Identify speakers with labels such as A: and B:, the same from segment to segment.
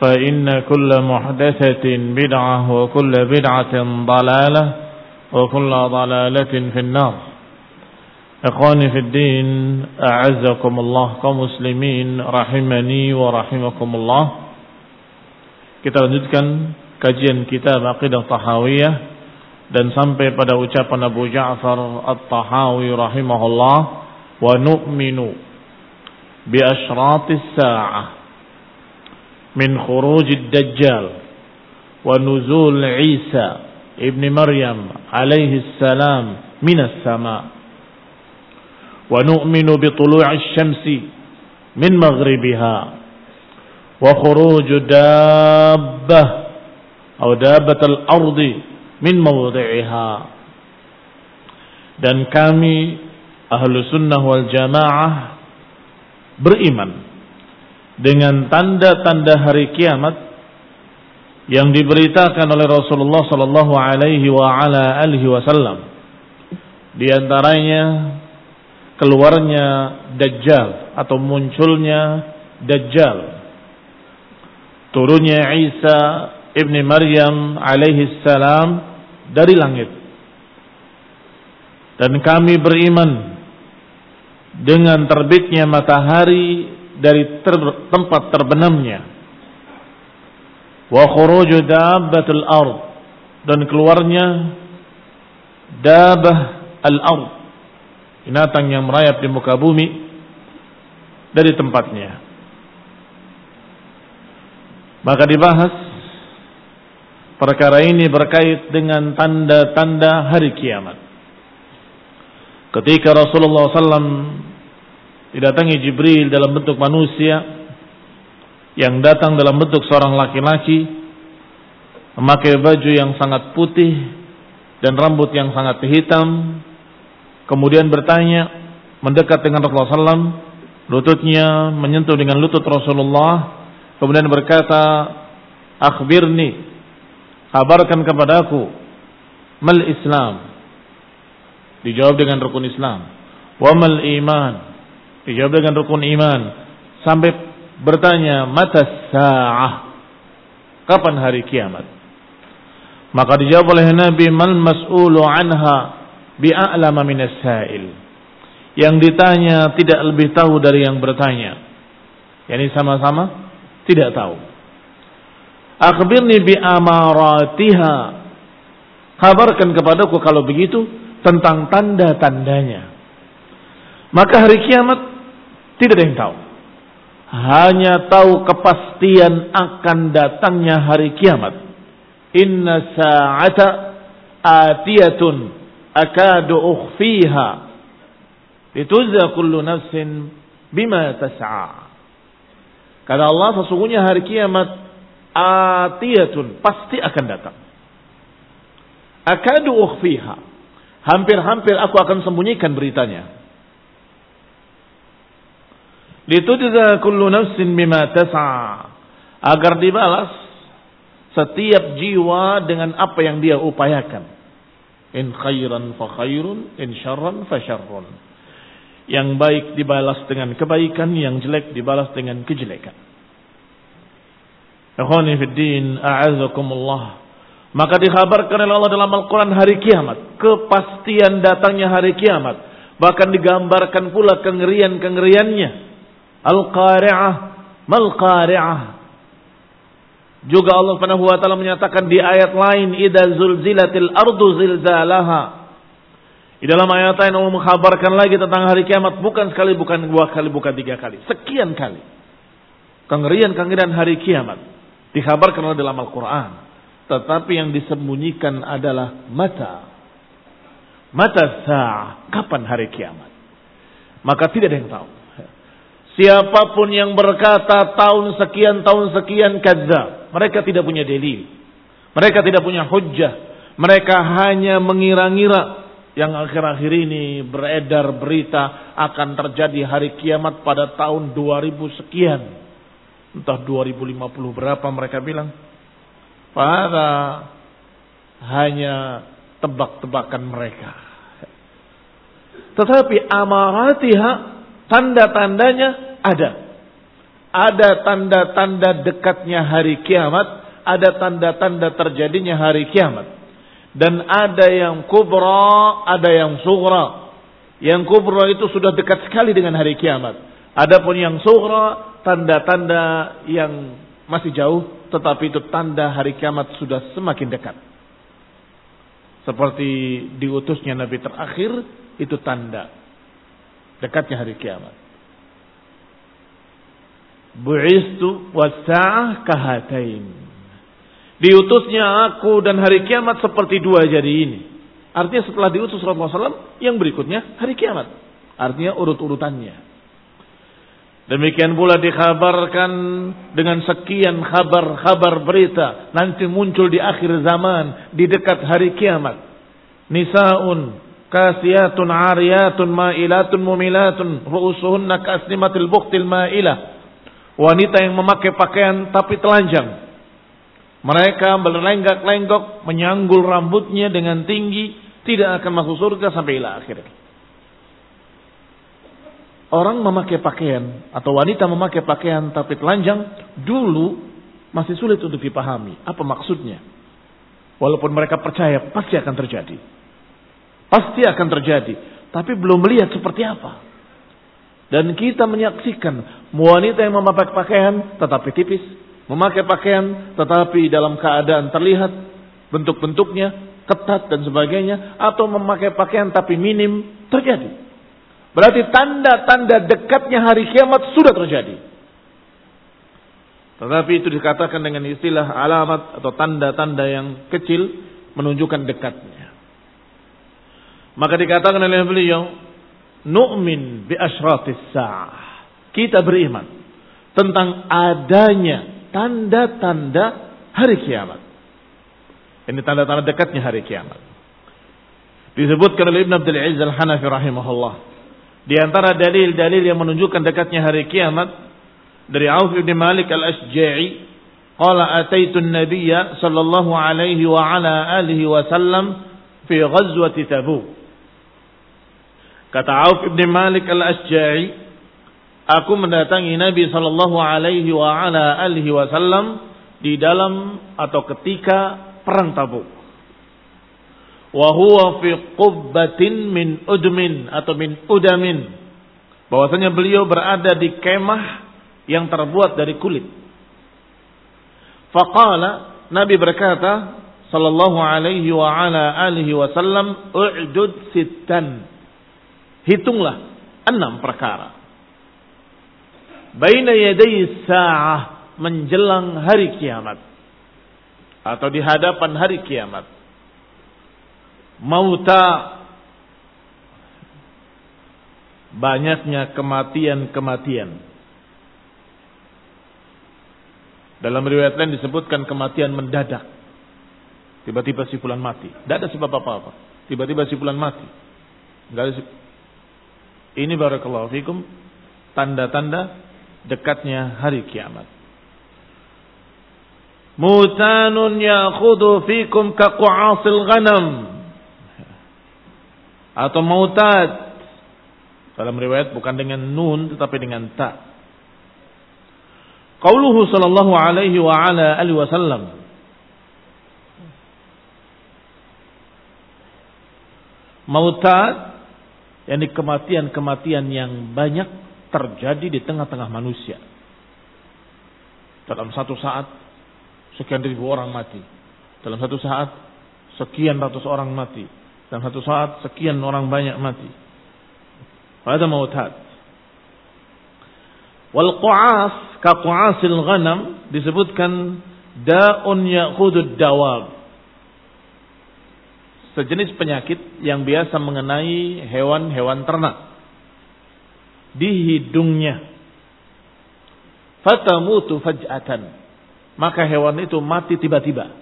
A: فإن كل محدثة بدعة وكل بدعة ضلالة وكل ضلالة في النار إخواني في الدين أعزكم الله كمسلمين رحمني ورحمكم الله kita lanjutkan kajian kitab Aqidah Tahawiyah dan sampai pada ucapan Abu Ja'far At-Tahawi rahimahullah wa nu'minu bi asyratis sa'ah min khurujid dajjal wa nuzul Isa ibni Maryam alaihi salam minas sama wa nu'minu bi tulu'i syamsi min maghribiha. Wa khuruju dabbah atau dabbat al-ardi min mawdi'iha. Dan kami ahlu sunnah wal jamaah beriman dengan tanda-tanda hari kiamat yang diberitakan oleh Rasulullah sallallahu alaihi wa ala alihi wasallam. Di antaranya keluarnya Dajjal atau munculnya Dajjal. Turunnya Isa ibni Maryam alaihi salam dari langit. Dan kami beriman dengan terbitnya matahari dari ter, tempat terbenamnya. Wa khuruju dabbatul ard dan keluarnya dabah al-ard binatang yang merayap di muka bumi dari tempatnya. Maka dibahas perkara ini berkait dengan tanda-tanda hari kiamat. Ketika Rasulullah SAW didatangi Jibril dalam bentuk manusia yang datang dalam bentuk seorang laki-laki memakai baju yang sangat putih dan rambut yang sangat hitam kemudian bertanya mendekat dengan Rasulullah SAW lututnya menyentuh dengan lutut Rasulullah kemudian berkata akhbirni kabarkan kepadaku mal Islam? Dijawab dengan rukun Islam wa mal iman Dijawab dengan rukun iman. Sampai bertanya, mata sa'ah. Kapan hari kiamat? Maka dijawab oleh Nabi, mal mas'ulu anha bi'a'lama minas sa'il. Yang ditanya tidak lebih tahu dari yang bertanya. Yani sama-sama tidak tahu. Akhbirni bi amaratiha. Kabarkan kepadaku kalau begitu tentang tanda-tandanya. Maka hari kiamat tidak ada yang tahu. Hanya tahu kepastian akan datangnya hari kiamat. Inna sa'ata atiyatun akadu ukhfiha. Lituzza kullu nafsin bima tas'a. Kata Allah sesungguhnya hari kiamat atiyatun pasti akan datang. Akadu ukhfiha Hampir-hampir aku akan sembunyikan beritanya. Litujza kullu nafsin bima tas'a. Agar dibalas setiap jiwa dengan apa yang dia upayakan. In khairan fa khairun, in syarran fa syarrun. Yang baik dibalas dengan kebaikan, yang jelek dibalas dengan kejelekan. Ikhwani fid din, a'azakumullah. Maka dikhabarkan oleh Allah dalam Al-Quran hari kiamat. Kepastian datangnya hari kiamat. Bahkan digambarkan pula kengerian-kengeriannya. Al-Qari'ah. Mal-Qari'ah. Juga Allah Subhanahu wa taala menyatakan di ayat lain idza zulzilatil ardu zilzalaha. Di dalam ayat lain Allah mengkhabarkan lagi tentang hari kiamat bukan sekali, bukan dua kali, bukan tiga kali, sekian kali. Kengerian-kengerian hari kiamat dikhabarkan oleh dalam Al-Qur'an. Tetapi yang disembunyikan adalah mata. Mata sah. Kapan hari kiamat? Maka tidak ada yang tahu. Siapa pun yang berkata tahun sekian, tahun sekian kaza. Mereka tidak punya dalil. Mereka tidak punya hujjah. Mereka hanya mengira-ngira yang akhir-akhir ini beredar berita akan terjadi hari kiamat pada tahun 2000 sekian. Entah 2050 berapa mereka bilang. Pada hanya tebak-tebakan mereka. Tetapi amaratiha tanda-tandanya ada. Ada tanda-tanda dekatnya hari kiamat, ada tanda-tanda terjadinya hari kiamat. Dan ada yang kubra, ada yang sugra. Yang kubra itu sudah dekat sekali dengan hari kiamat. Adapun yang sugra, tanda-tanda yang masih jauh tetapi itu tanda hari kiamat sudah semakin dekat. Seperti diutusnya Nabi terakhir, itu tanda dekatnya hari kiamat. Bu'istu wasa'ah kahatain. Diutusnya aku dan hari kiamat seperti dua jari ini. Artinya setelah diutus Rasulullah SAW, yang berikutnya hari kiamat. Artinya urut-urutannya. Demikian pula dikhabarkan dengan sekian kabar-kabar berita nanti muncul di akhir zaman di dekat hari kiamat. Nisaun kasiyatun ariyatun ma'ilatun mumilatun ru'usuhunna kasnimatil buktil ma'ilah. Wanita yang memakai pakaian tapi telanjang. Mereka berlenggak-lenggok menyanggul rambutnya dengan tinggi tidak akan masuk surga sampai ila akhir orang memakai pakaian atau wanita memakai pakaian tapi telanjang dulu masih sulit untuk dipahami apa maksudnya. Walaupun mereka percaya pasti akan terjadi. Pasti akan terjadi, tapi belum melihat seperti apa. Dan kita menyaksikan wanita yang memakai pakaian tetapi tipis, memakai pakaian tetapi dalam keadaan terlihat bentuk-bentuknya ketat dan sebagainya atau memakai pakaian tapi minim terjadi. Berarti tanda-tanda dekatnya hari kiamat sudah terjadi. Tetapi itu dikatakan dengan istilah alamat atau tanda-tanda yang kecil menunjukkan dekatnya. Maka dikatakan oleh beliau, nu'min bi asyratis sa'ah. Kita beriman tentang adanya tanda-tanda hari kiamat. Ini tanda-tanda dekatnya hari kiamat. Disebutkan oleh Ibn Abdul Aziz Al-Hanafi rahimahullah di antara dalil-dalil yang menunjukkan dekatnya hari kiamat dari Auf bin Malik al-Asja'i, qala ataitu an-nabiyya sallallahu alaihi wa ala alihi wasallam fi ghazwati Tabuk. Kata Auf bin Malik al-Asja'i, aku mendatangi Nabi sallallahu alaihi wa ala alihi wasallam di dalam atau ketika perang Tabuk. Wa huwa fi qubbatin min udmin atau min udamin. Bahwasanya beliau berada di kemah yang terbuat dari kulit. Faqala Nabi berkata sallallahu alaihi wa ala alihi wasallam u'dud sittan. Hitunglah enam perkara. Baina yaday sa'ah menjelang hari kiamat atau di hadapan hari kiamat. Mauta banyaknya kematian-kematian. Dalam riwayat lain disebutkan kematian mendadak. Tiba-tiba si fulan mati. Tidak ada sebab apa-apa. Tiba-tiba si fulan mati. Enggak ada Ini barakallahu fikum tanda-tanda dekatnya hari kiamat. Mutanun ya'khudhu fikum kaqu'asil ghanam. Atau mautad. Dalam riwayat bukan dengan nun tetapi dengan ta. Qauluhu sallallahu alaihi wa ala alihi wasallam. Mautad yakni kematian-kematian yang banyak terjadi di tengah-tengah manusia. Dalam satu saat sekian ribu orang mati. Dalam satu saat sekian ratus orang mati. Dalam satu saat sekian orang banyak mati. Pada mautat. Wal qu'as ka qu'asil ghanam disebutkan daun ya'khudud dawab. Sejenis penyakit yang biasa mengenai hewan-hewan ternak di hidungnya. Fatamutu faj'atan. Maka hewan itu mati tiba-tiba.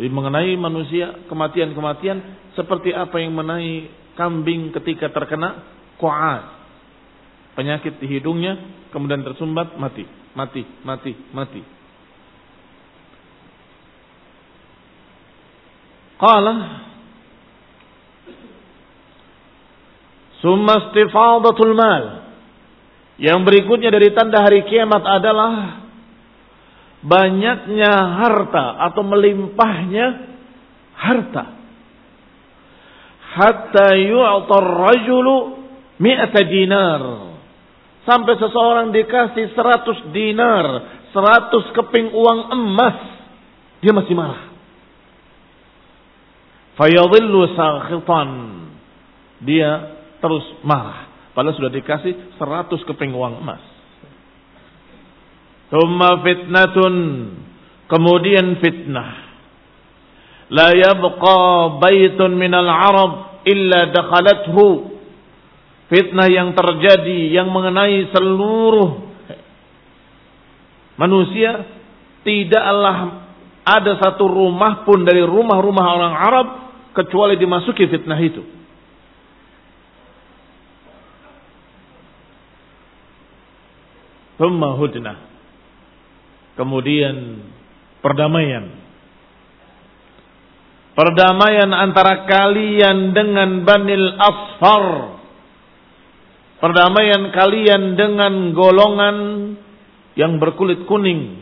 A: Jadi mengenai manusia kematian-kematian seperti apa yang mengenai kambing ketika terkena ko'as. Penyakit di hidungnya kemudian tersumbat mati, mati, mati, mati. Qala Summa istifadatul mal. Yang berikutnya dari tanda hari kiamat adalah banyaknya harta atau melimpahnya harta. Hatta yu'tar rajulu mi'ata dinar. Sampai seseorang dikasih seratus dinar, seratus keping uang emas, dia masih marah. Fayadhillu sakhitan. Dia terus marah. Padahal sudah dikasih 100 keping uang emas. Thumma fitnatun. Kemudian fitnah. La yabqa baitun minal Arab illa dakhalathu. Fitnah yang terjadi yang mengenai seluruh manusia tidaklah ada satu rumah pun dari rumah-rumah orang Arab kecuali dimasuki fitnah itu. Thumma hudnah. Kemudian perdamaian. Perdamaian antara kalian dengan Banil Asfar. Perdamaian kalian dengan golongan yang berkulit kuning.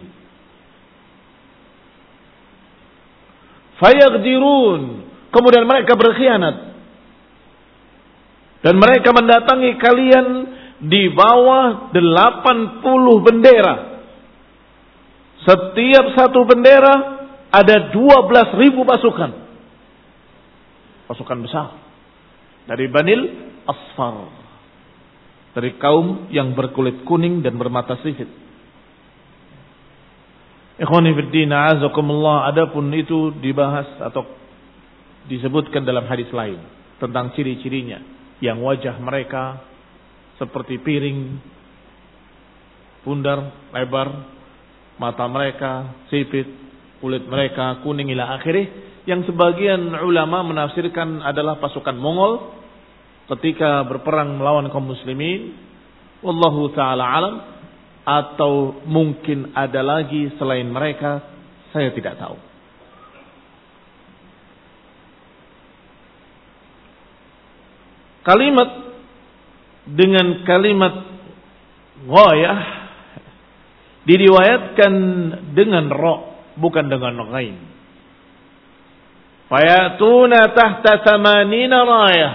A: Fayagdirun. Kemudian mereka berkhianat. Dan mereka mendatangi kalian di bawah 80 bendera. Setiap satu bendera ada 12 ribu pasukan. Pasukan besar. Dari Banil Asfar. Dari kaum yang berkulit kuning dan bermata sifit. Ikhwani fiddina azakumullah. Adapun itu dibahas atau disebutkan dalam hadis lain. Tentang ciri-cirinya. Yang wajah mereka seperti piring, bundar, lebar, mata mereka sipit, kulit mereka kuning ila akhirnya. Yang sebagian ulama menafsirkan adalah pasukan Mongol ketika berperang melawan kaum muslimin. Wallahu taala alam atau mungkin ada lagi selain mereka, saya tidak tahu. Kalimat dengan kalimat ghayah diriwayatkan dengan ro bukan dengan ghain. Fayatuna tahta samanina rayah.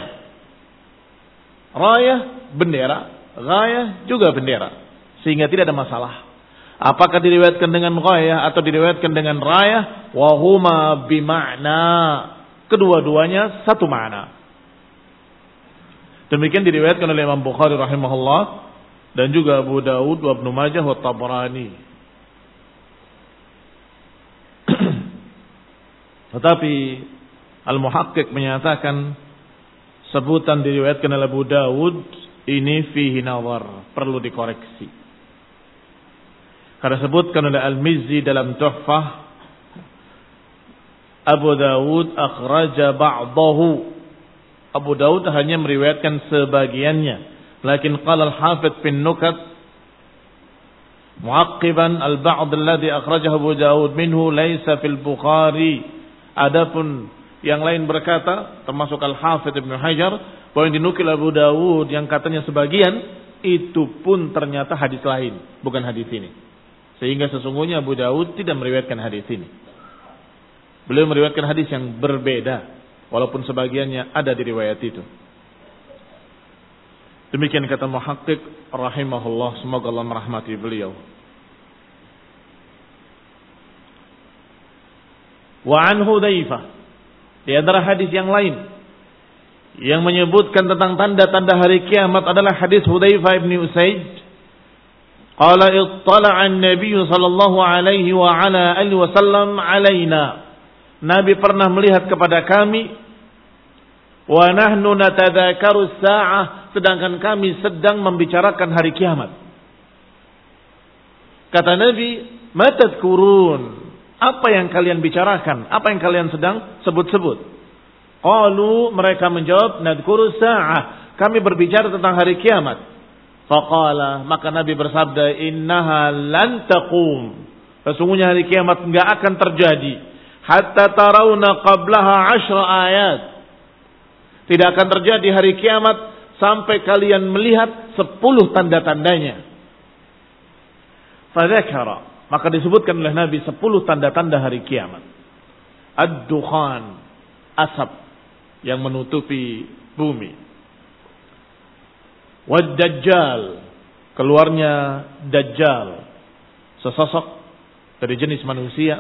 A: Rayah bendera, ghayah juga bendera. Sehingga tidak ada masalah. Apakah diriwayatkan dengan ghayah atau diriwayatkan dengan rayah? Wahuma bima'na. Kedua-duanya satu makna. Demikian diriwayatkan oleh Imam Bukhari rahimahullah dan juga Abu Dawud wa Ibnu Majah wa Tabrani. Tetapi Al-Muhaqqiq menyatakan sebutan diriwayatkan oleh Abu Dawud ini fihi nawar, perlu dikoreksi. Karena sebutkan oleh Al-Mizzi dalam Tuhfah Abu Dawud akhraja ba'dahu Abu Dawud hanya meriwayatkan sebagiannya. Lakin qala al-Hafidh bin Nukat muaqqiban al-ba'd alladhi akhrajahu Abu Dawud minhu laysa fil Bukhari. Adapun yang lain berkata termasuk Al-Hafidh Ibnu Hajar bahwa yang dinukil Abu Dawud yang katanya sebagian itu pun ternyata hadis lain, bukan hadis ini. Sehingga sesungguhnya Abu Dawud tidak meriwayatkan hadis ini. Beliau meriwayatkan hadis yang berbeda Walaupun sebagiannya ada di riwayat itu. Demikian kata muhakkik rahimahullah. Semoga Allah merahmati beliau. Wa an Hudzaifah. Di antara hadis yang lain yang menyebutkan tentang tanda-tanda hari kiamat adalah hadis Hudzaifah bin Usaid. Qala ittala'a an-nabiy sallallahu alaihi wa ala alihi wasallam alaina. Nabi pernah melihat kepada kami Wa nahnu natadzakaru sa'ah sedangkan kami sedang membicarakan hari kiamat. Kata Nabi, "Matadkurun?" Apa yang kalian bicarakan? Apa yang kalian sedang sebut-sebut? Qalu mereka menjawab, "Nadkuru sa'ah." Kami berbicara tentang hari kiamat. Faqala, maka Nabi bersabda, "Innaha lan taqum." Sesungguhnya hari kiamat enggak akan terjadi hatta tarawna qablaha ashra ayat tidak akan terjadi hari kiamat sampai kalian melihat sepuluh tanda-tandanya. Fadzakara. Maka disebutkan oleh Nabi sepuluh tanda-tanda hari kiamat. Ad-dukhan. Asap yang menutupi bumi. Wad-dajjal. Keluarnya Dajjal. Sesosok dari jenis manusia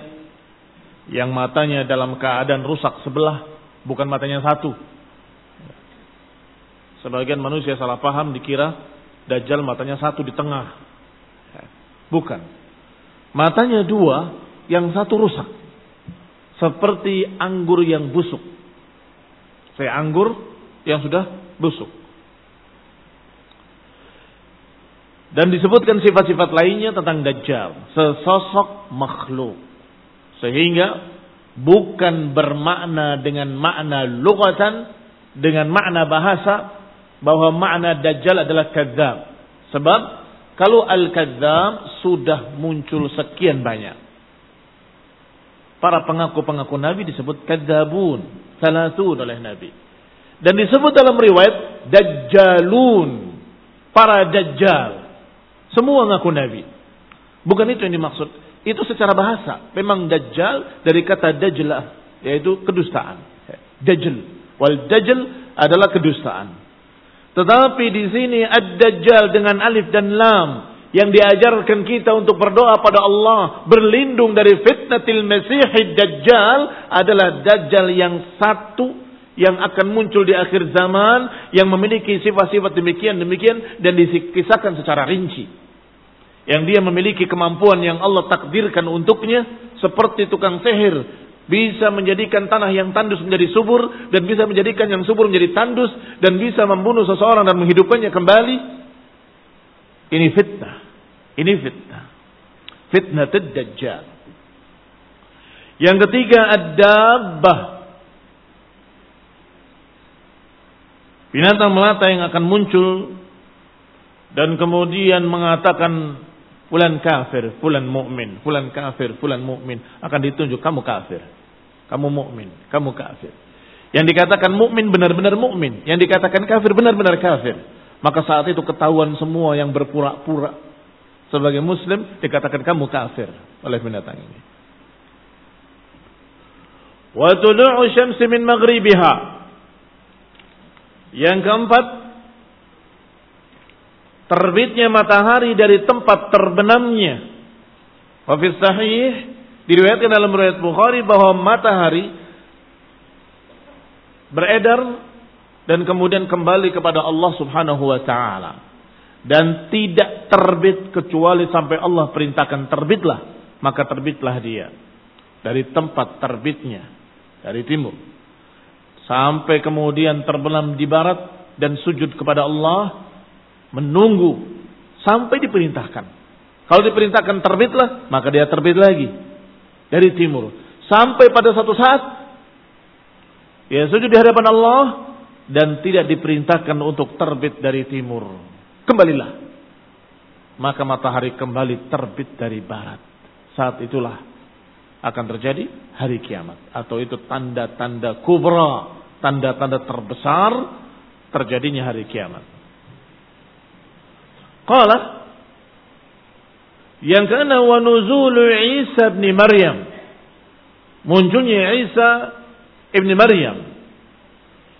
A: yang matanya dalam keadaan rusak sebelah, bukan matanya satu, Sebagian manusia salah paham dikira Dajjal matanya satu di tengah. Bukan. Matanya dua, yang satu rusak. Seperti anggur yang busuk. Saya anggur yang sudah busuk. Dan disebutkan sifat-sifat lainnya tentang Dajjal. Sesosok makhluk. Sehingga bukan bermakna dengan makna lugatan, dengan makna bahasa, bahwa makna dajjal adalah kadzab. Sebab kalau al-kadzab sudah muncul sekian banyak. Para pengaku-pengaku Nabi disebut kadzabun, salatun oleh Nabi. Dan disebut dalam riwayat dajjalun, para dajjal. Semua ngaku Nabi. Bukan itu yang dimaksud. Itu secara bahasa. Memang dajjal dari kata dajlah, yaitu kedustaan. Dajjal. Wal dajjal adalah kedustaan. Tetapi di sini ad-dajjal dengan alif dan lam yang diajarkan kita untuk berdoa pada Allah berlindung dari fitnatil masihid dajjal adalah dajjal yang satu yang akan muncul di akhir zaman yang memiliki sifat-sifat demikian demikian dan dikisahkan secara rinci. Yang dia memiliki kemampuan yang Allah takdirkan untuknya seperti tukang sihir bisa menjadikan tanah yang tandus menjadi subur dan bisa menjadikan yang subur menjadi tandus dan bisa membunuh seseorang dan menghidupkannya kembali. Ini fitnah. Ini fitnah. Fitnah dajjal. Yang ketiga ad-dabbah. Binatang melata yang akan muncul dan kemudian mengatakan fulan kafir, fulan mukmin, fulan kafir, fulan mukmin akan ditunjuk kamu kafir. Kamu mukmin, kamu kafir. Yang dikatakan mukmin benar-benar mukmin, yang dikatakan kafir benar-benar kafir. Maka saat itu ketahuan semua yang berpura-pura sebagai muslim dikatakan kamu kafir oleh binatang ini. Wa tulu'u syamsi min maghribiha. Yang keempat, terbitnya matahari dari tempat terbenamnya. Wa fi sahih diriwayatkan dalam riwayat Bukhari bahwa matahari beredar dan kemudian kembali kepada Allah Subhanahu wa taala. Dan tidak terbit kecuali sampai Allah perintahkan terbitlah. Maka terbitlah dia dari tempat terbitnya dari timur. Sampai kemudian terbenam di barat dan sujud kepada Allah menunggu sampai diperintahkan kalau diperintahkan terbitlah, maka dia terbit lagi dari timur. Sampai pada satu saat ya sujud di hadapan Allah dan tidak diperintahkan untuk terbit dari timur. Kembalilah. Maka matahari kembali terbit dari barat. Saat itulah akan terjadi hari kiamat atau itu tanda-tanda kubra, tanda-tanda terbesar terjadinya hari kiamat. Qala yang kana wa nuzulu Isa bin Maryam. Munculnya Isa ibn Maryam.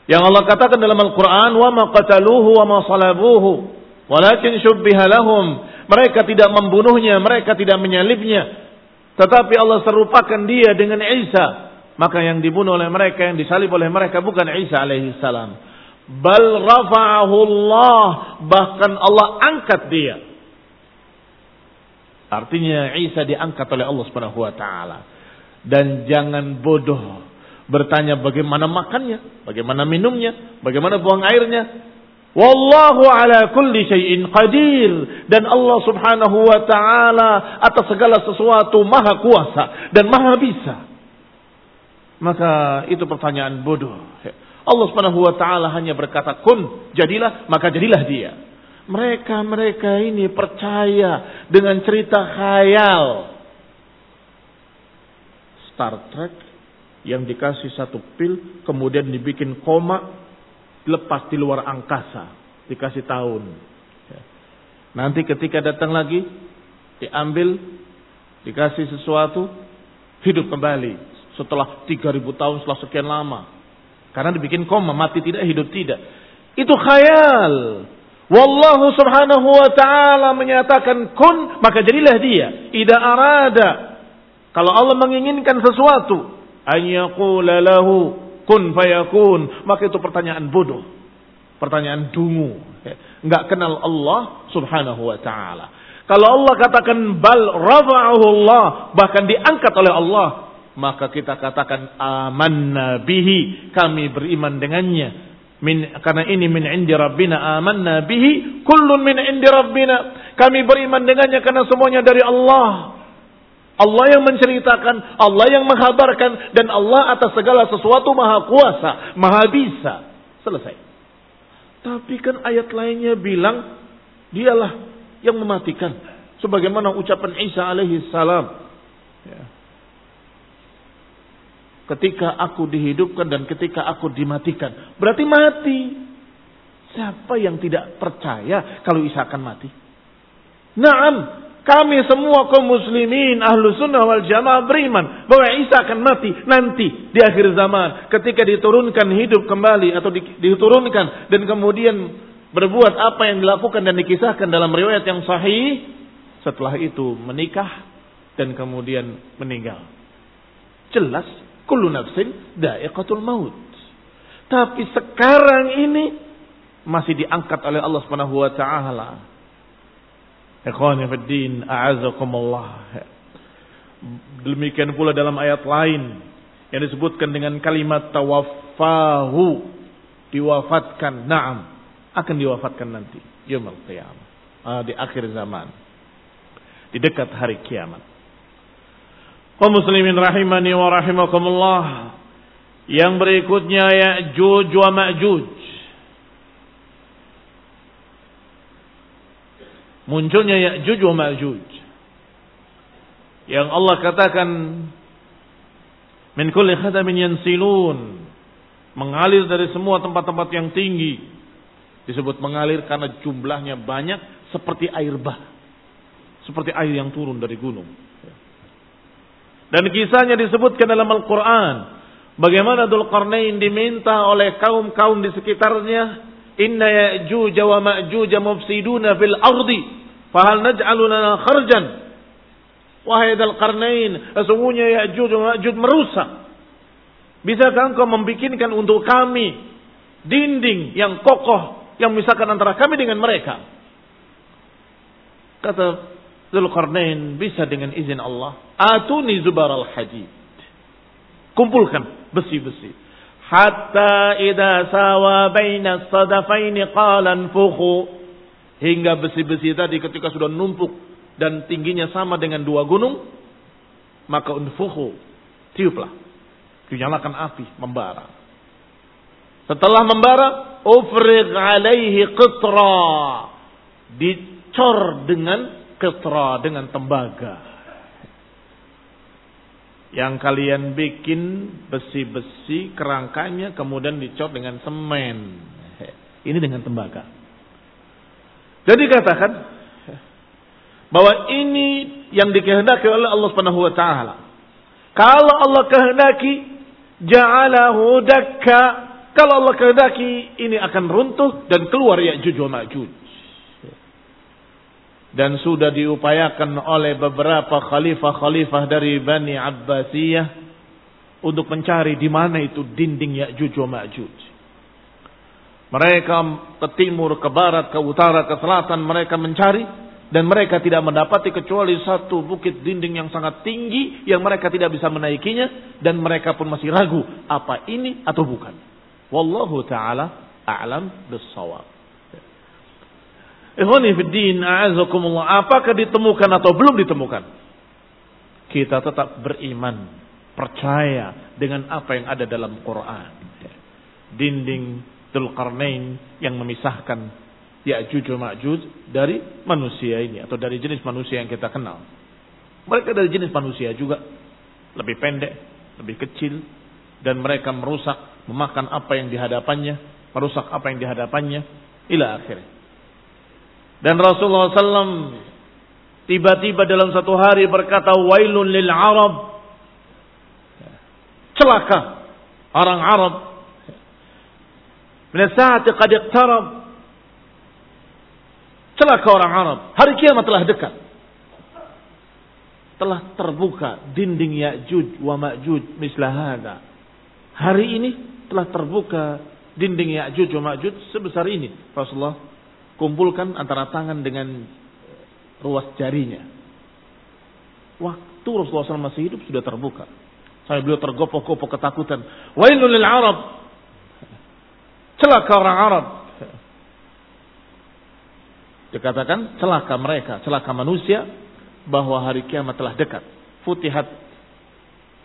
A: Yang Allah katakan dalam Al-Quran, wa ma qataluhu wa ma salabuhu, walakin syubbiha lahum. Mereka tidak membunuhnya, mereka tidak menyalibnya. Tetapi Allah serupakan dia dengan Isa. Maka yang dibunuh oleh mereka, yang disalib oleh mereka bukan Isa alaihi salam. Bal rafa'ahu Allah. Bahkan Allah angkat dia. Artinya Isa diangkat oleh Allah Subhanahu wa taala. Dan jangan bodoh bertanya bagaimana makannya, bagaimana minumnya, bagaimana buang airnya. Wallahu ala kulli syai'in qadir dan Allah Subhanahu wa taala atas segala sesuatu maha kuasa dan maha bisa. Maka itu pertanyaan bodoh. Allah Subhanahu wa taala hanya berkata kun, jadilah, maka jadilah dia. Mereka-mereka ini percaya dengan cerita khayal. Star Trek yang dikasih satu pil, kemudian dibikin koma, lepas di luar angkasa, dikasih tahun. Ya. Nanti ketika datang lagi, diambil, dikasih sesuatu, hidup kembali. Setelah 3000 tahun, setelah sekian lama. Karena dibikin koma, mati tidak, hidup tidak. Itu khayal. Wallahu subhanahu wa ta'ala menyatakan kun, maka jadilah dia. Ida arada. Kalau Allah menginginkan sesuatu. Ayyakula lahu kun fayakun. Maka itu pertanyaan bodoh. Pertanyaan dungu. Enggak kenal Allah subhanahu wa ta'ala. Kalau Allah katakan bal rafa'ahu Allah. Bahkan diangkat oleh Allah. Maka kita katakan amanna bihi. Kami beriman dengannya. Min karena ini min indi rabbina amanna bihi. Kullun min indi rabbina. Kami beriman dengannya karena semuanya dari Allah. Allah yang menceritakan Allah yang menghabarkan dan Allah atas segala sesuatu maha kuasa maha bisa. Selesai. Tapi kan ayat lainnya bilang dialah yang mematikan. Sebagaimana ucapan Isa alaihi salam. Ya ketika aku dihidupkan dan ketika aku dimatikan. Berarti mati. Siapa yang tidak percaya kalau Isa akan mati? Naam, kami semua kaum muslimin ahlu sunnah wal jamaah beriman bahwa Isa akan mati nanti di akhir zaman ketika diturunkan hidup kembali atau diturunkan dan kemudian berbuat apa yang dilakukan dan dikisahkan dalam riwayat yang sahih setelah itu menikah dan kemudian meninggal. Jelas Kullu nafsin da'iqatul maut. Tapi sekarang ini masih diangkat oleh Allah Subhanahu wa taala. Ikhwani a'azakumullah. Demikian pula dalam ayat lain yang disebutkan dengan kalimat tawaffahu diwafatkan. Naam, akan diwafatkan nanti yaumul qiyamah. Ah, di akhir zaman. Di dekat hari kiamat kaum muslimin rahimani wa rahimakumullah. Yang berikutnya Ya'juj wa Ma'juj. Munculnya Ya'juj wa Ma'juj. Yang Allah katakan min kulli khadamin yansilun. Mengalir dari semua tempat-tempat yang tinggi. Disebut mengalir karena jumlahnya banyak seperti air bah seperti air yang turun dari gunung dan kisahnya disebutkan dalam Al-Quran. Bagaimana Dhul Qarnain diminta oleh kaum-kaum di sekitarnya. Inna ya'juj wa ma'juj mufsiduna fil ardi. Fahal naj'alu lana kharjan. Wahai Dal Qarnain, sesungguhnya Ya'juj dan Ma'juj merusak. Bisakah engkau membikinkan untuk kami dinding yang kokoh yang memisahkan antara kami dengan mereka? Kata Zulkarnain, bisa dengan izin Allah. Atuni zubar al-hadid. Kumpulkan besi-besi. Hatta idha sawa baina sadafaini qalan fuhu. Hingga besi-besi tadi ketika sudah numpuk dan tingginya sama dengan dua gunung, maka unfuhu, tiuplah. Dinyalakan api, membara. Setelah membara, ufrig alaihi qitra. Dicor dengan qitra, dengan tembaga. Yang kalian bikin besi-besi kerangkanya kemudian dicor dengan semen. Ini dengan tembaga. Jadi katakan bahwa ini yang dikehendaki oleh Allah Subhanahu wa taala. Kalau Allah kehendaki ja'alahu dakka, kalau Allah kehendaki ini akan runtuh dan keluar Ya'juj wa Ma'juj. Dan sudah diupayakan oleh beberapa khalifah-khalifah dari Bani Abbasiyah untuk mencari di mana itu dinding Ya'juj wa Ma'juj. Mereka ke timur, ke barat, ke utara, ke selatan mereka mencari dan mereka tidak mendapati kecuali satu bukit dinding yang sangat tinggi yang mereka tidak bisa menaikinya dan mereka pun masih ragu apa ini atau bukan. Wallahu taala a'lam bissawab. Ikhwani fi din, a'azakumullah. Apakah ditemukan atau belum ditemukan? Kita tetap beriman, percaya dengan apa yang ada dalam Quran. Dinding Dzulqarnain yang memisahkan Ya'juj wa Ma'juj dari manusia ini atau dari jenis manusia yang kita kenal. Mereka dari jenis manusia juga lebih pendek, lebih kecil dan mereka merusak, memakan apa yang dihadapannya, merusak apa yang dihadapannya ila akhirnya. Dan Rasulullah SAW tiba-tiba dalam satu hari berkata wailun lil Arab celaka orang Arab min saati qad iqtarab Celaka orang Arab. Hari kiamat telah dekat. Telah terbuka dinding Ya'juj wa Ma'juj mislahada. Hari ini telah terbuka dinding Ya'juj wa Ma'juj sebesar ini. Rasulullah kumpulkan antara tangan dengan ruas jarinya. Waktu Rasulullah SAW masih hidup sudah terbuka. Saya beliau tergopoh-gopoh ketakutan. Wailul lil Arab. Celaka orang Arab Dikatakan celaka mereka, celaka manusia bahwa hari kiamat telah dekat. Futihat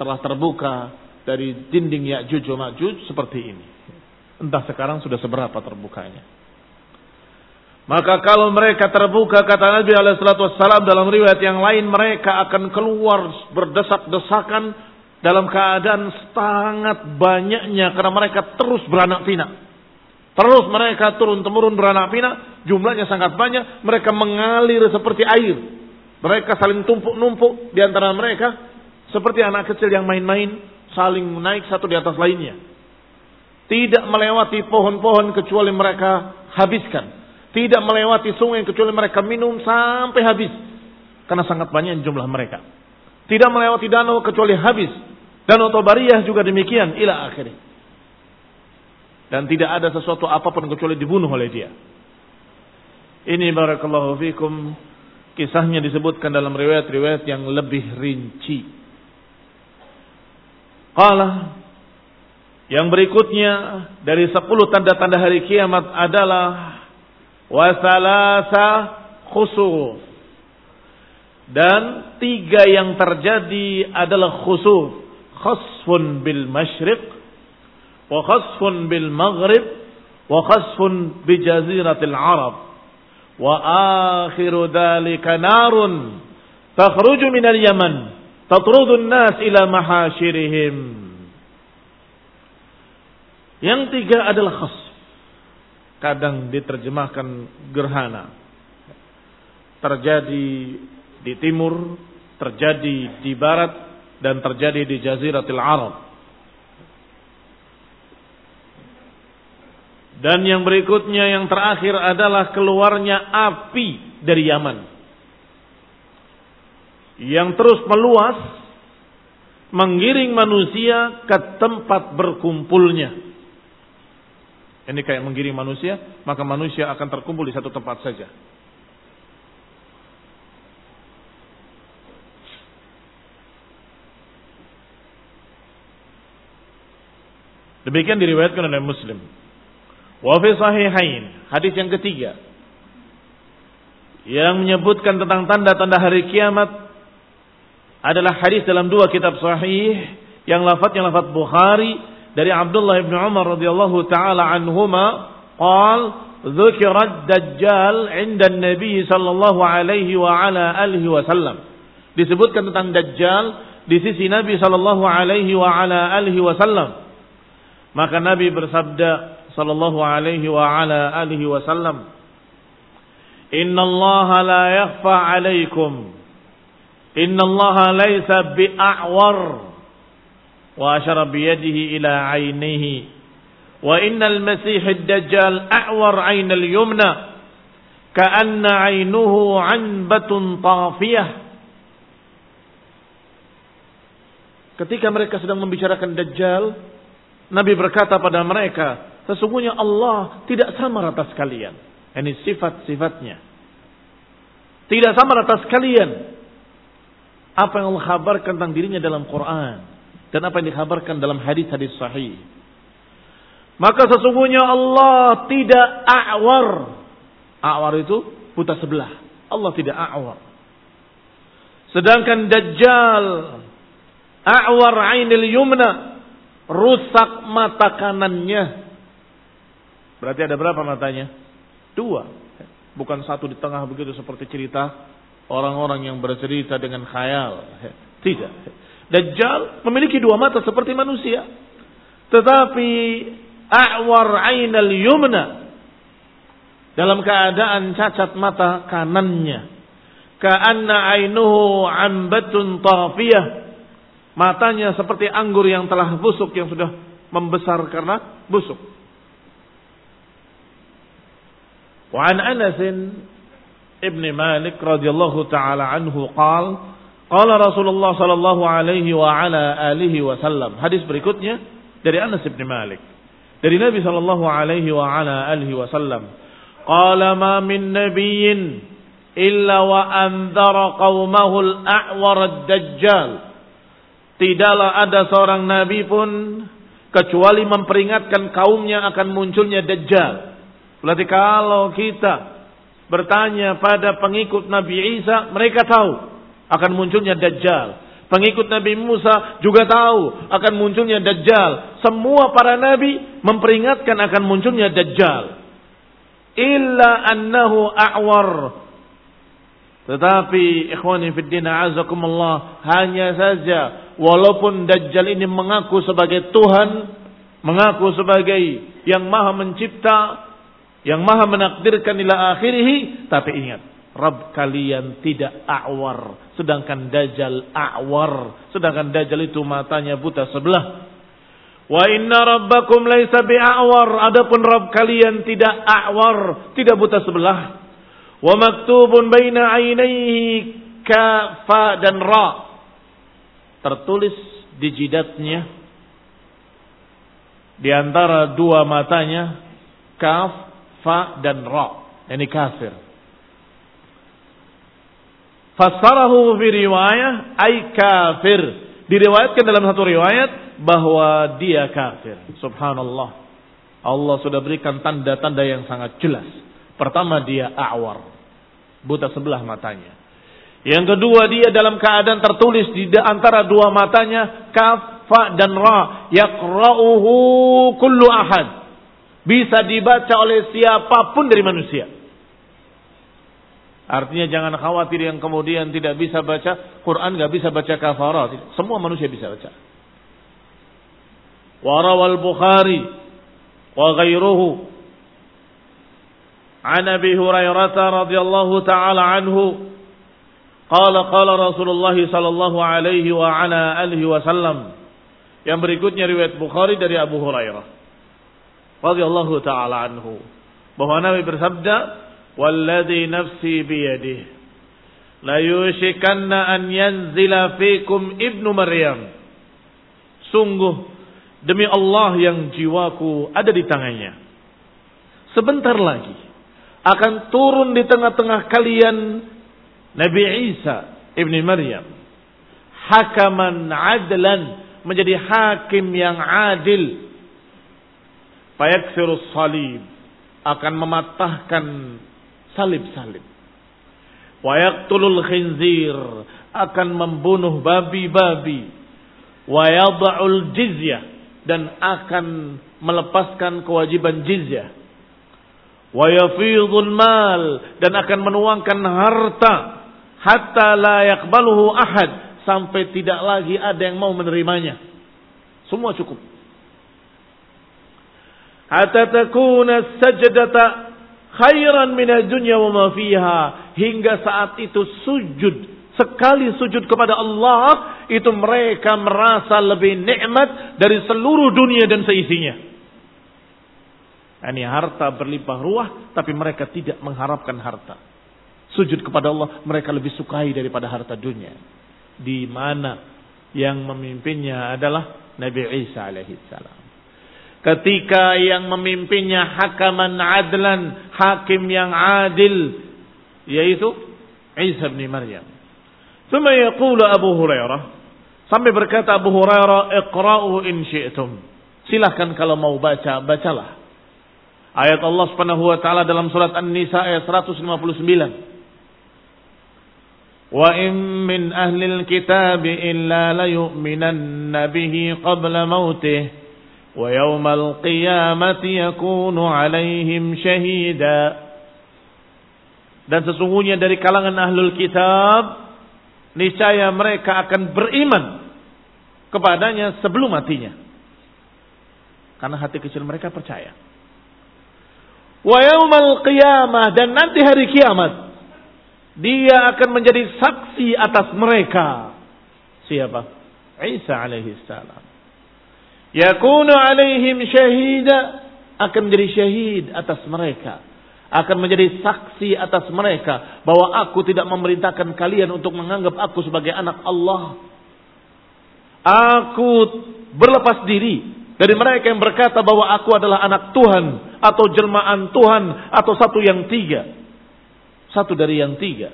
A: telah terbuka dari dinding Ya'juj wa Ma'juj seperti ini. Entah sekarang sudah seberapa terbukanya. Maka kalau mereka terbuka kata Nabi Alaihissalam dalam riwayat yang lain mereka akan keluar berdesak-desakan dalam keadaan sangat banyaknya karena mereka terus beranak pinak. Terus mereka turun temurun beranak pinak, jumlahnya sangat banyak, mereka mengalir seperti air. Mereka saling tumpuk-numpuk di antara mereka seperti anak kecil yang main-main, saling naik satu di atas lainnya. Tidak melewati pohon-pohon kecuali mereka habiskan. Tidak melewati sungai kecuali mereka minum sampai habis. Karena sangat banyak jumlah mereka. Tidak melewati danau kecuali habis. Danau Tobariyah juga demikian. Ila akhirnya. Dan tidak ada sesuatu apa pun kecuali dibunuh oleh dia. Ini barakallahu fikum kisahnya disebutkan dalam riwayat-riwayat yang lebih rinci. Qala yang berikutnya dari sepuluh tanda-tanda hari kiamat adalah wa salasa khusus. Dan tiga yang terjadi adalah khusus. Khasfun bil masyriq, wa khasfun bil maghrib, wa khasfun bi jaziratil Arab. Wa akhiru dhalika narun takhruju minal Yaman, tatrudun nas ila mahashirihim. Yang tiga adalah khas. Kadang diterjemahkan gerhana. Terjadi di timur, terjadi di barat, dan terjadi di Jaziratul Arab. Dan yang berikutnya yang terakhir adalah keluarnya api dari Yaman. yang terus meluas menggiring manusia ke tempat berkumpulnya. Ini kayak menggiring manusia, maka manusia akan terkumpul di satu tempat saja. Demikian diriwayatkan oleh Muslim. Wa fi sahihain, hadis yang ketiga yang menyebutkan tentang tanda-tanda hari kiamat adalah hadis dalam dua kitab sahih yang lafadznya lafadz Bukhari dari Abdullah bin Umar radhiyallahu taala anhuma qal dzukira dajjal 'inda Nabi sallallahu alaihi wa ala alihi wasallam disebutkan tentang dajjal di sisi Nabi sallallahu alaihi wa ala alihi wasallam maka Nabi bersabda sallallahu alaihi wa ala alihi wasallam Inna Allah la yakhfa alaikum. Inna Allah laysa bi'a'war. Biyadihi ila ainihi. Wa innal masih ad-dajjal a'war ain al-yumna. Ka'anna ainuhu anbatun tafiyah. Ketika mereka sedang membicarakan Dajjal, Nabi berkata pada mereka, sesungguhnya Allah tidak sama rata sekalian. Ini sifat-sifatnya. Tidak sama rata sekalian. Apa yang Allah kabarkan tentang dirinya dalam Quran. Dan apa yang dikabarkan dalam hadis-hadis sahih. Maka sesungguhnya Allah tidak a'war. A'war itu buta sebelah. Allah tidak a'war. Sedangkan Dajjal a'war ainil yumna rusak mata kanannya. Berarti ada berapa matanya? Dua. Bukan satu di tengah begitu seperti cerita orang-orang yang bercerita dengan khayal. Tidak. Dajjal memiliki dua mata seperti manusia. Tetapi a'war ainal yumna dalam keadaan cacat mata kanannya. Ka'anna ainuhu ambatun tafiyah. Matanya seperti anggur yang telah busuk yang sudah membesar karena busuk. Wa an Anas ibn Malik radhiyallahu taala anhu qala Qala Rasulullah sallallahu alaihi wa ala alihi wa sallam. Hadis berikutnya dari Anas bin Malik. Dari Nabi sallallahu alaihi wa ala alihi wa sallam. Qala ma min nabiyyin illa wa anzara qaumahu al-a'war ad-dajjal. Tidaklah ada seorang nabi pun kecuali memperingatkan kaumnya akan munculnya dajjal. Berarti kalau kita bertanya pada pengikut Nabi Isa, mereka tahu akan munculnya Dajjal. Pengikut Nabi Musa juga tahu akan munculnya Dajjal. Semua para nabi memperingatkan akan munculnya Dajjal. Illa annahu a'war. Tetapi ikhwani fiddina azakumullah hanya saja walaupun Dajjal ini mengaku sebagai Tuhan, mengaku sebagai yang maha mencipta, yang maha menakdirkan ila akhirih. Tapi ingat, Rabb kalian tidak a'war. Sedangkan Dajjal a'war. Sedangkan Dajjal itu matanya buta sebelah. Wa inna rabbakum laisa bi'a'war. Adapun Rabb kalian tidak a'war. Tidak buta sebelah. Wa maktubun baina ainaihi kafa dan ra. Tertulis di jidatnya. Di antara dua matanya. Kaf fa dan ra. Ini kafir. Fassarahu fi riwayah ay kafir. Diriwayatkan dalam satu riwayat bahwa dia kafir. Subhanallah. Allah sudah berikan tanda-tanda yang sangat jelas. Pertama dia a'war. Buta sebelah matanya. Yang kedua dia dalam keadaan tertulis di antara dua matanya kaf, fa dan ra. Yaqra'uhu kullu ahad bisa dibaca oleh siapa pun dari manusia. Artinya jangan khawatir yang kemudian tidak bisa baca Quran, nggak bisa baca kafarat. Semua manusia bisa baca. Warawal Bukhari wa ghairuhu an Abi Hurairah radhiyallahu taala anhu qala qala Rasulullah sallallahu alaihi wa ala alihi wasallam yang berikutnya riwayat Bukhari dari Abu Hurairah radhiyallahu taala anhu bahwa Nabi bersabda nafsi biyadihi la yushikanna an yanzila fikum ibnu Maryam. Sungguh demi Allah yang jiwaku ada di tangannya. Sebentar lagi akan turun di tengah-tengah kalian Nabi Isa ibni Maryam. Hakaman adlan menjadi hakim yang adil. Fayaksirus salib akan mematahkan salib-salib. Wayaktulul khinzir akan membunuh babi-babi. Wayada'ul jizyah dan akan melepaskan kewajiban jizyah. Wayafidul mal dan akan menuangkan harta hatta la yakbaluhu ahad sampai tidak lagi ada yang mau menerimanya. Semua cukup. Hatta takuna sajdata khairan minad dunya wa ma fiha hingga saat itu sujud sekali sujud kepada Allah itu mereka merasa lebih nikmat dari seluruh dunia dan seisinya. Ini harta berlimpah ruah tapi mereka tidak mengharapkan harta. Sujud kepada Allah mereka lebih sukai daripada harta dunia. Di mana yang memimpinnya adalah Nabi Isa alaihi salam. Ketika yang memimpinnya hakaman adlan, hakim yang adil, yaitu Isa bin Maryam. Thumma yaqulu Abu Hurairah, sampai berkata Abu Hurairah, "Iqra'u in syi'tum." Silahkan kalau mau baca, bacalah. Ayat Allah Subhanahu wa taala dalam surat An-Nisa ayat 159. Wa in min ahli al-kitab illa la yu'minanna bihi qabla mautih ويوم القيامة يكون عليهم شهيدا dan sesungguhnya dari kalangan ahlul kitab niscaya mereka akan beriman kepadanya sebelum matinya karena hati kecil mereka percaya wa yaumal qiyamah dan nanti hari kiamat dia akan menjadi saksi atas mereka siapa Isa alaihi salam yakunu alaihim syahida. Akan menjadi syahid atas mereka. Akan menjadi saksi atas mereka. Bahwa aku tidak memerintahkan kalian untuk menganggap aku sebagai anak Allah. Aku berlepas diri dari mereka yang berkata bahwa aku adalah anak Tuhan atau jelmaan Tuhan atau satu yang tiga. Satu dari yang tiga.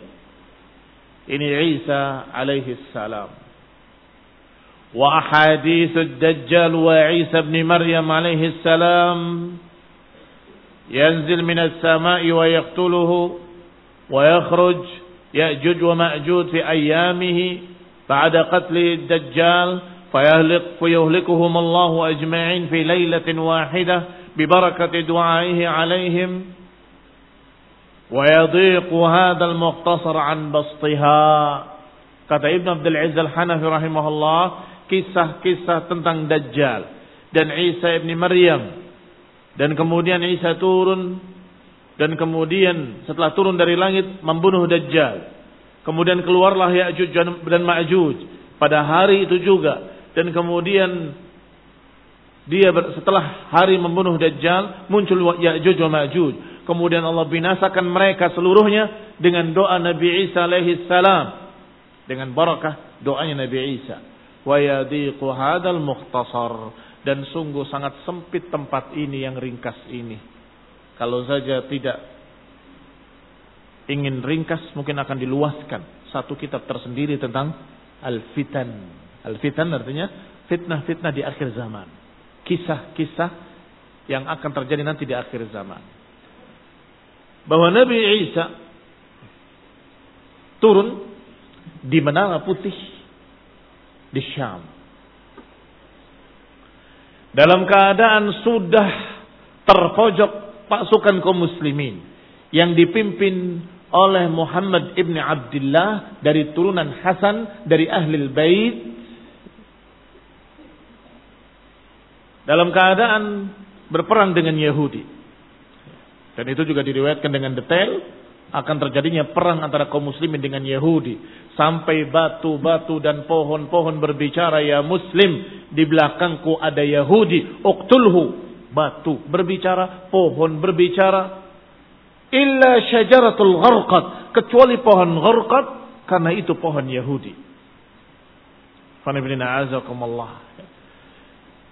A: Ini Isa alaihi salam وأحاديث الدجال وعيسى بن مريم عليه السلام ينزل من السماء ويقتله ويخرج يأجج ومأجوج في أيامه بعد قتل الدجال فيهلك فيهلكهم الله أجمعين في ليلة واحدة ببركة دعائه عليهم ويضيق هذا المختصر عن بسطها. kata Ibn Abdul Aziz Al-Hanafi rahimahullah kisah-kisah tentang Dajjal dan Isa ibni Maryam. Dan kemudian Isa turun dan kemudian setelah turun dari langit membunuh Dajjal. Kemudian keluarlah Ya'juj dan Ma'juj pada hari itu juga. Dan kemudian dia setelah hari membunuh Dajjal muncul Ya'juj wa Ma'juj. Kemudian Allah binasakan mereka seluruhnya dengan doa Nabi Isa alaihi salam. Dengan barakah doanya Nabi Isa wa yadiqu hadzal mukhtasar dan sungguh sangat sempit tempat ini yang ringkas ini. Kalau saja tidak ingin ringkas mungkin akan diluaskan satu kitab tersendiri tentang al-fitan. Al-fitan artinya fitnah-fitnah di akhir zaman. Kisah-kisah yang akan terjadi nanti di akhir zaman. Bahwa Nabi Isa turun di Menara Putih di Syam. Dalam keadaan sudah terpojok pasukan kaum muslimin yang dipimpin oleh Muhammad ibn Abdullah dari turunan Hasan dari ahli bait dalam keadaan berperang dengan Yahudi. Dan itu juga diriwayatkan dengan detail akan terjadinya perang antara kaum muslimin dengan Yahudi. Sampai batu-batu dan pohon-pohon berbicara ya muslim di belakangku ada Yahudi. Uktulhu batu berbicara pohon berbicara. Illa syajaratul gharqat. Kecuali pohon gharqat karena itu pohon Yahudi.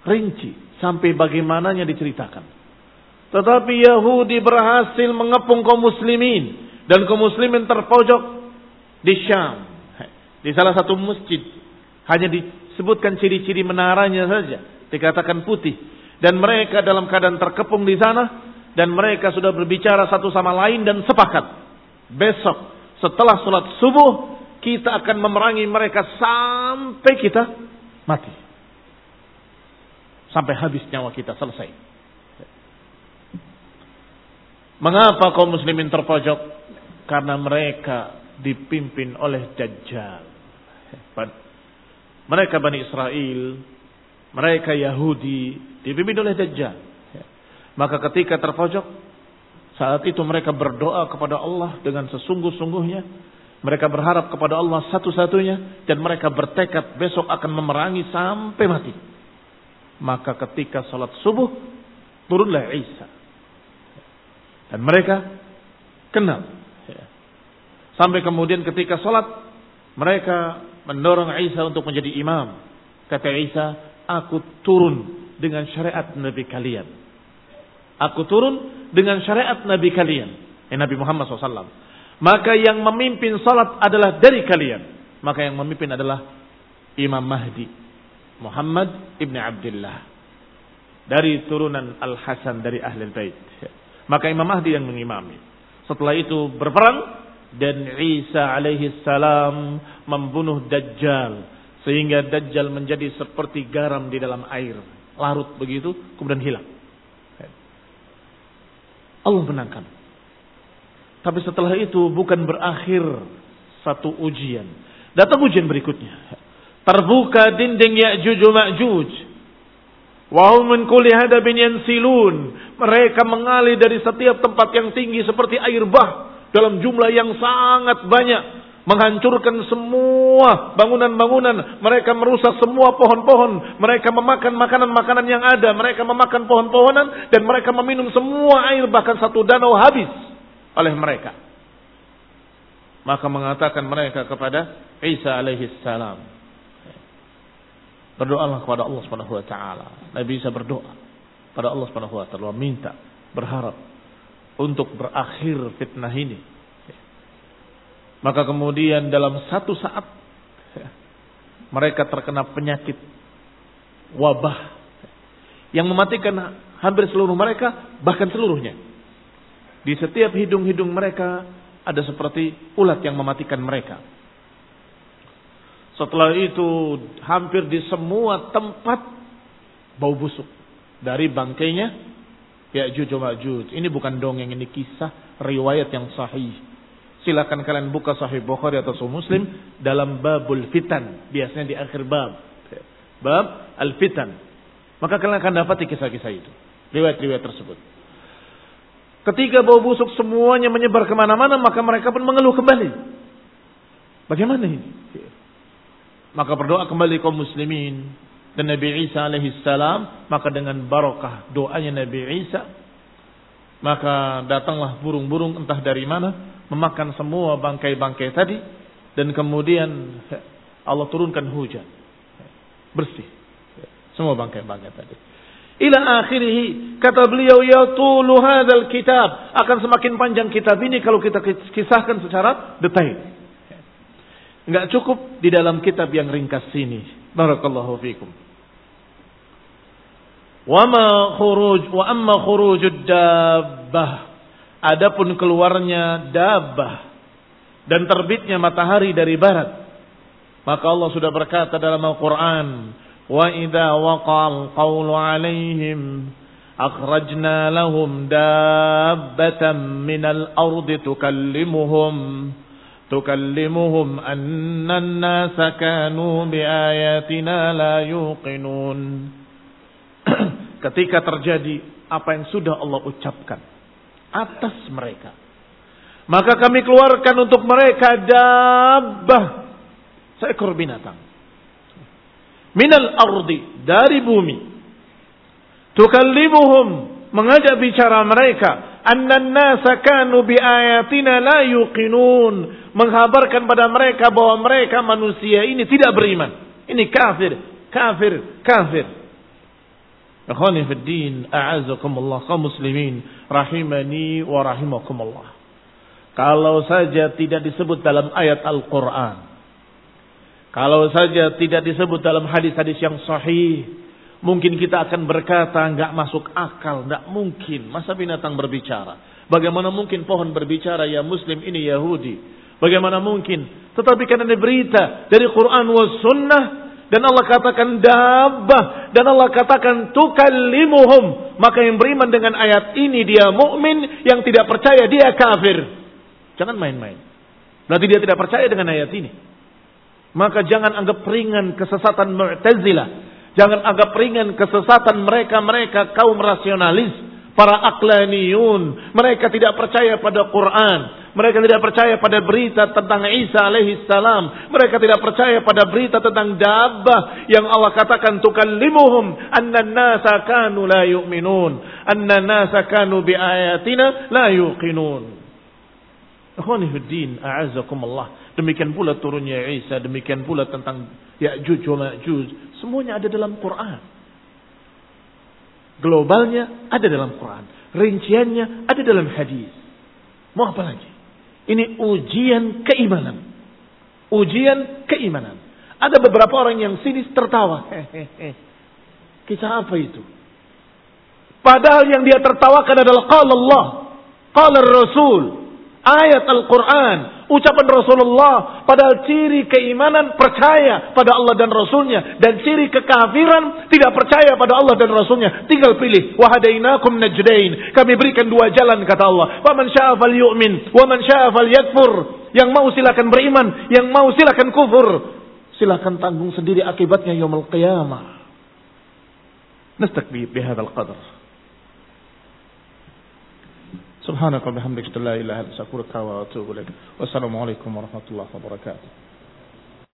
A: Rinci sampai bagaimananya diceritakan. Tetapi Yahudi berhasil mengepung kaum muslimin dan kaum muslimin terpojok di Syam. Di salah satu masjid hanya disebutkan ciri-ciri menaranya saja, dikatakan putih dan mereka dalam keadaan terkepung di sana dan mereka sudah berbicara satu sama lain dan sepakat besok setelah sholat subuh kita akan memerangi mereka sampai kita mati. Sampai habis nyawa kita selesai. Mengapa kaum muslimin terpojok? Karena mereka dipimpin oleh Dajjal. Mereka Bani Israel, mereka Yahudi, dipimpin oleh Dajjal. Maka ketika terpojok, saat itu mereka berdoa kepada Allah dengan sesungguh-sungguhnya mereka berharap kepada Allah satu-satunya dan mereka bertekad besok akan memerangi sampai mati. Maka ketika sholat subuh turunlah Isa. Dan mereka kenal. Sampai kemudian ketika sholat mereka mendorong Isa untuk menjadi imam. Kata Isa, aku turun dengan syariat Nabi kalian. Aku turun dengan syariat Nabi kalian. Eh, Nabi Muhammad SAW. Maka yang memimpin salat adalah dari kalian. Maka yang memimpin adalah Imam Mahdi. Muhammad ibn Abdullah. Dari turunan Al-Hasan dari Ahli Bait. Maka Imam Mahdi yang mengimami. Setelah itu berperang. Dan Isa alaihi salam membunuh Dajjal. Sehingga Dajjal menjadi seperti garam di dalam air. Larut begitu, kemudian hilang. Allah menangkan. Tapi setelah itu bukan berakhir satu ujian. Datang ujian berikutnya. Terbuka dinding Ya'juj Ma'juj. Wahum min kulli hadabin yansilun. Mereka mengalir dari setiap tempat yang tinggi seperti air bah dalam jumlah yang sangat banyak menghancurkan semua bangunan-bangunan, mereka merusak semua pohon-pohon, mereka memakan makanan-makanan yang ada, mereka memakan pohon-pohonan dan mereka meminum semua air bahkan satu danau habis oleh mereka. Maka mengatakan mereka kepada Isa alaihi salam. Berdoalah kepada Allah Subhanahu wa taala. Nabi Isa berdoa pada Allah Subhanahu wa taala minta, berharap untuk berakhir fitnah ini. Maka kemudian dalam satu saat mereka terkena penyakit wabah yang mematikan hampir seluruh mereka, bahkan seluruhnya. Di setiap hidung-hidung mereka ada seperti ulat yang mematikan mereka. Setelah itu hampir di semua tempat bau busuk dari bangkainya Ya'juj Ma'juj. Ini bukan dongeng, ini kisah riwayat yang sahih. Silakan kalian buka sahih Bukhari atau sahih Muslim dalam babul fitan, biasanya di akhir bab. Bab al-fitan. Maka kalian akan dapat kisah-kisah itu. Riwayat-riwayat tersebut. Ketika bau busuk semuanya menyebar ke mana-mana, maka mereka pun mengeluh kembali. Bagaimana ini? Maka berdoa kembali kaum muslimin dan Nabi Isa alaihi salam, maka dengan barokah doanya Nabi Isa, maka datanglah burung-burung entah dari mana memakan semua bangkai-bangkai tadi dan kemudian Allah turunkan hujan bersih semua bangkai-bangkai tadi. Ila akhirih kata beliau ya tulu hadzal kitab akan semakin panjang kitab ini kalau kita kisahkan secara detail. Enggak cukup di dalam kitab yang ringkas ini. Barakallahu fikum. Wa ma khuruj wa amma khurujud dabbah. Adapun keluarnya dabbah dan terbitnya matahari dari barat. Maka Allah sudah berkata dalam Al-Qur'an, وإذا وقع القول عليهم أخرجنا لهم دابة من الأرض تكلمهم تكلمهم أن الناس كانوا بآياتنا لا يوقنون ketika terjadi apa yang sudah Allah ucapkan atas mereka maka kami keluarkan untuk mereka dabbah seekor binatang minal ardi dari bumi tukallimuhum mengajak bicara mereka annan nasa kanu bi ayatina la yuqinun menghabarkan pada mereka bahwa mereka manusia ini tidak beriman. Ini kafir, kafir, kafir. Akhwani fi din, a'azakumullah kaum muslimin rahimani wa rahimakumullah. Kalau saja tidak disebut dalam ayat Al-Qur'an. Kalau saja tidak disebut dalam hadis-hadis yang sahih, mungkin kita akan berkata nggak masuk akal, nggak mungkin masa binatang berbicara. Bagaimana mungkin pohon berbicara ya muslim ini Yahudi? Bagaimana mungkin? Tetapi karena ada berita dari Quran was sunnah dan Allah katakan dabah dan Allah katakan tukallimuhum. Maka yang beriman dengan ayat ini dia mukmin yang tidak percaya dia kafir. Jangan main-main. Berarti dia tidak percaya dengan ayat ini. Maka jangan anggap ringan kesesatan Mu'tazilah. Jangan anggap ringan kesesatan mereka-mereka kaum rasionalis. Para aklaniyun mereka tidak percaya pada Quran mereka tidak percaya pada berita tentang Isa alaihi salam. Mereka tidak percaya pada berita tentang dabah yang Allah katakan tukallimuhum anna nasa kanu la yu'minun. Anna nasa kanu bi ayatina la yuqinun. Ikhwanifiddin, a'azakumullah. Demikian pula turunnya Isa, demikian pula tentang Ya'juj wa Ma'juj. Semuanya ada dalam Quran. Globalnya ada dalam Quran. Rinciannya ada dalam hadis. Mau apa lagi? Ini ujian keimanan. Ujian keimanan. Ada beberapa orang yang sinis tertawa. Hehehe. Kisah apa itu? Padahal yang dia tertawakan adalah qala Allah, qala Rasul, ayat Al-Quran, ucapan Rasulullah, padahal ciri keimanan percaya pada Allah dan Rasulnya, dan ciri kekafiran tidak percaya pada Allah dan Rasulnya. Tinggal pilih, wahadainakum najdain. Kami berikan dua jalan kata Allah. Waman sya'afal yu'min, waman sya'afal yakfur. Yang mau silakan beriman, yang mau silakan kufur. Silakan tanggung sendiri akibatnya yaumul qiyamah. Nastakbi bihadal qadar. Subhanaka bihamdika la ilaha illa anta astaghfiruka wa atubu ilaik. Wassalamu alaikum warahmatullahi wabarakatuh.